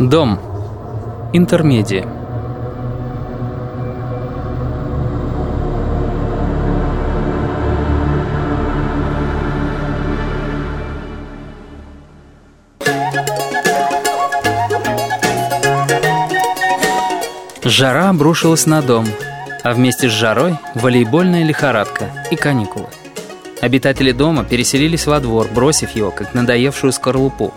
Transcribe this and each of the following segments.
Дом. Интермедия. Жара обрушилась на дом, а вместе с жарой волейбольная лихорадка и каникулы. Обитатели дома переселились во двор, бросив его, как надоевшую скорлупу.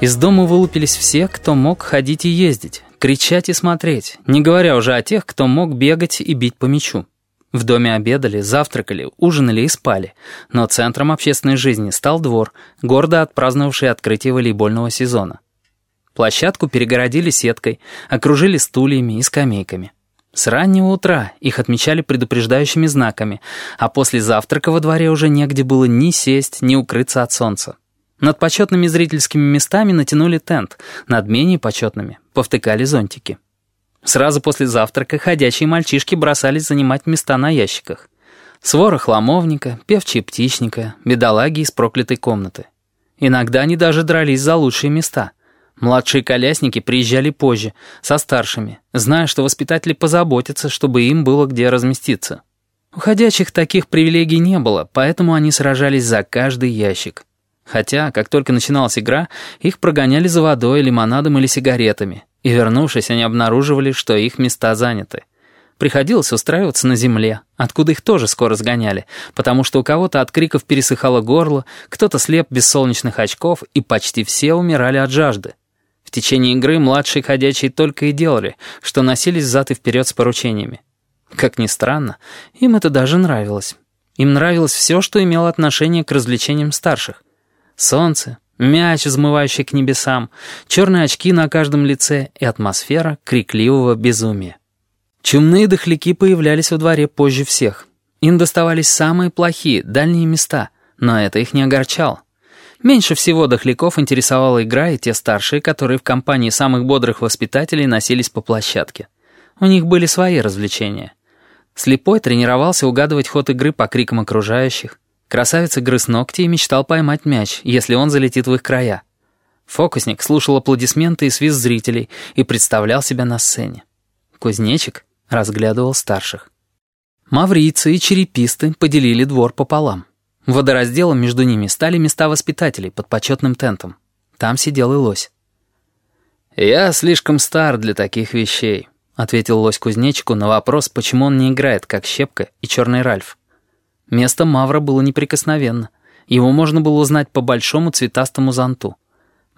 Из дома вылупились все, кто мог ходить и ездить, кричать и смотреть, не говоря уже о тех, кто мог бегать и бить по мячу. В доме обедали, завтракали, ужинали и спали, но центром общественной жизни стал двор, гордо отпраздновавший открытие волейбольного сезона. Площадку перегородили сеткой, окружили стульями и скамейками. С раннего утра их отмечали предупреждающими знаками, а после завтрака во дворе уже негде было ни сесть, ни укрыться от солнца. Над почетными зрительскими местами натянули тент, над менее почетными повтыкали зонтики. Сразу после завтрака ходячие мальчишки бросались занимать места на ящиках. Свора хламовника, певчие птичника, бедолаги из проклятой комнаты. Иногда они даже дрались за лучшие места — Младшие колясники приезжали позже, со старшими, зная, что воспитатели позаботятся, чтобы им было где разместиться. У ходячих таких привилегий не было, поэтому они сражались за каждый ящик. Хотя, как только начиналась игра, их прогоняли за водой, лимонадом или сигаретами, и, вернувшись, они обнаруживали, что их места заняты. Приходилось устраиваться на земле, откуда их тоже скоро сгоняли, потому что у кого-то от криков пересыхало горло, кто-то слеп без солнечных очков, и почти все умирали от жажды. В течение игры младшие ходячие только и делали, что носились взад и вперед с поручениями. Как ни странно, им это даже нравилось. Им нравилось все, что имело отношение к развлечениям старших. Солнце, мяч, взмывающий к небесам, черные очки на каждом лице и атмосфера крикливого безумия. Чумные дохляки появлялись во дворе позже всех. Им доставались самые плохие, дальние места, но это их не огорчало. Меньше всего дохляков интересовала игра и те старшие, которые в компании самых бодрых воспитателей носились по площадке. У них были свои развлечения. Слепой тренировался угадывать ход игры по крикам окружающих. Красавец грыз ногти и мечтал поймать мяч, если он залетит в их края. Фокусник слушал аплодисменты и свист зрителей и представлял себя на сцене. Кузнечик разглядывал старших. Маврийцы и череписты поделили двор пополам. Водоразделом между ними стали места воспитателей под почетным тентом. Там сидел и лось. «Я слишком стар для таких вещей», — ответил лось кузнечику на вопрос, почему он не играет, как Щепка и Черный Ральф. Место Мавра было неприкосновенно. Его можно было узнать по большому цветастому зонту.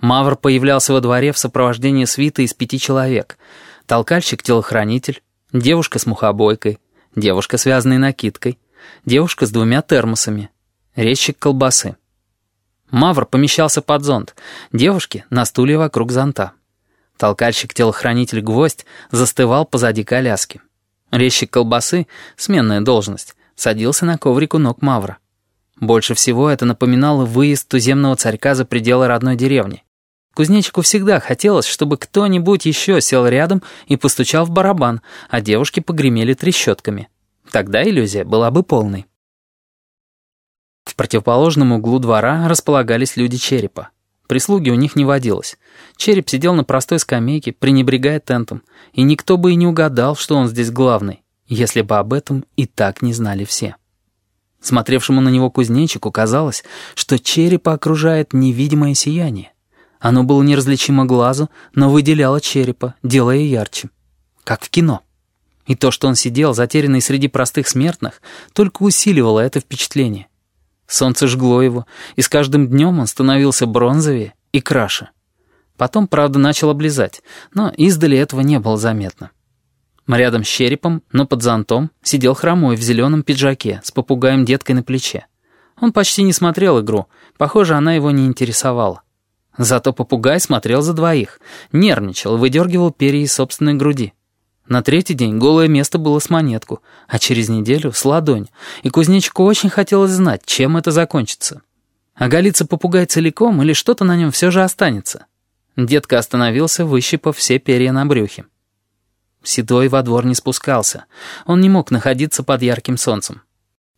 Мавр появлялся во дворе в сопровождении свиты из пяти человек. Толкальщик-телохранитель, девушка с мухобойкой, девушка с вязаной накидкой, девушка с двумя термосами, резчик колбасы. Мавр помещался под зонт, девушки — на стуле вокруг зонта. Толкальщик-телохранитель Гвоздь застывал позади коляски. Резчик колбасы, сменная должность, садился на коврик у ног Мавра. Больше всего это напоминало выезд туземного царька за пределы родной деревни. Кузнечику всегда хотелось, чтобы кто-нибудь еще сел рядом и постучал в барабан, а девушки погремели трещотками. Тогда иллюзия была бы полной. В противоположном углу двора располагались люди черепа. Прислуги у них не водилось. Череп сидел на простой скамейке, пренебрегая тентом, и никто бы и не угадал, что он здесь главный, если бы об этом и так не знали все. Смотревшему на него кузнечику казалось, что черепа окружает невидимое сияние. Оно было неразличимо глазу, но выделяло черепа, делая ярче. Как в кино. И то, что он сидел, затерянный среди простых смертных, только усиливало это впечатление. Солнце жгло его, и с каждым днем он становился бронзовее и краше. Потом, правда, начал облизать, но издали этого не было заметно. Рядом с черепом, но под зонтом, сидел хромой в зеленом пиджаке с попугаем-деткой на плече. Он почти не смотрел игру, похоже, она его не интересовала. Зато попугай смотрел за двоих, нервничал, выдергивал перья из собственной груди. На третий день голое место было с монетку, а через неделю — с ладонь, и кузнечику очень хотелось знать, чем это закончится. Оголится попугай целиком или что-то на нем все же останется? Детка остановился, выщипав все перья на брюхе. Седой во двор не спускался. Он не мог находиться под ярким солнцем.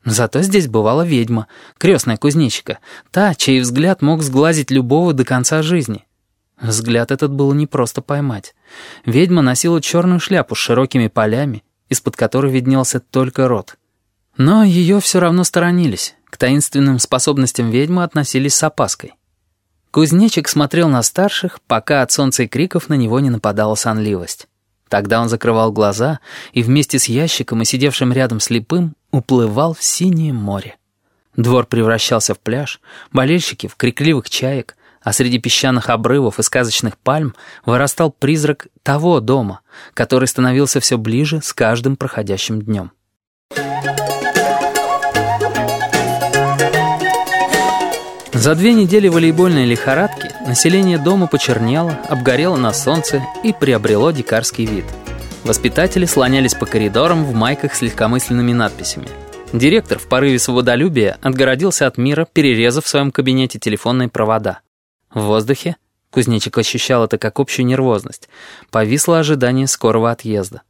Зато здесь бывала ведьма, крестная кузнечика, та, чей взгляд мог сглазить любого до конца жизни. Взгляд этот было непросто поймать. Ведьма носила черную шляпу с широкими полями, из-под которой виднелся только рот. Но ее все равно сторонились. К таинственным способностям ведьмы относились с опаской. Кузнечик смотрел на старших, пока от солнца и криков на него не нападала сонливость. Тогда он закрывал глаза и вместе с ящиком и сидевшим рядом слепым уплывал в синее море. Двор превращался в пляж, болельщики — в крикливых чаек, а среди песчаных обрывов и сказочных пальм вырастал призрак того дома, который становился все ближе с каждым проходящим днем. За две недели волейбольной лихорадки население дома почернело, обгорело на солнце и приобрело дикарский вид. Воспитатели слонялись по коридорам в майках с легкомысленными надписями. Директор в порыве свободолюбия отгородился от мира, перерезав в своем кабинете телефонные провода. В воздухе, кузнечик ощущал это как общую нервозность, повисло ожидание скорого отъезда.